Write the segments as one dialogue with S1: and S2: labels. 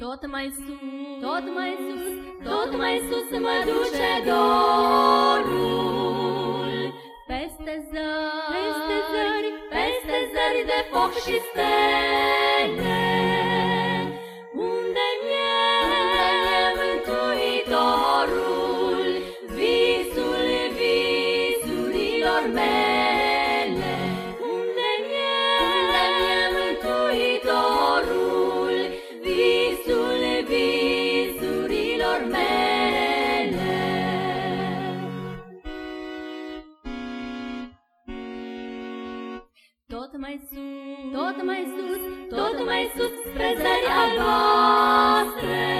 S1: Tot mai sus, tot mai sus, tot mai sus mă duce dorul. Peste zări, peste zări, peste zări de foc și stele. Unde mi-e mântuitorul, visul visurilor mele. Tot mai sus, tot mai sus, tot mai sus spre zări albastre.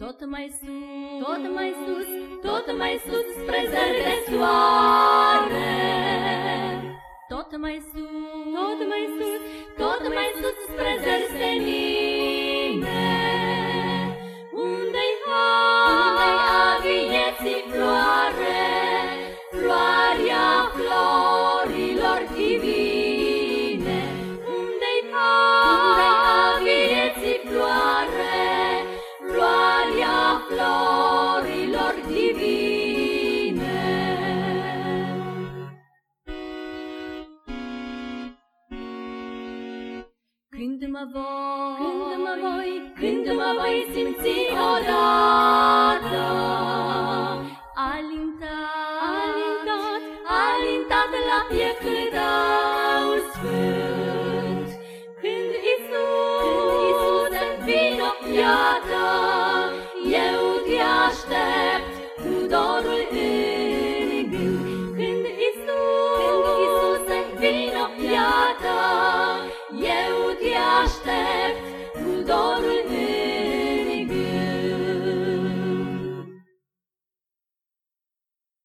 S1: Tot mai sus, tot mai sus, tot mai sus spre zări de soare. Tot mai sus, tot mai sus, tot mai sus spre zări senine. Unde-i har, a vieții floare, Când mă voi, când mă voi, când mă voi simți odată. Alintat, alintat, alintat la pieptul tău sfânt. Când Iisus, când Iisus vino, iată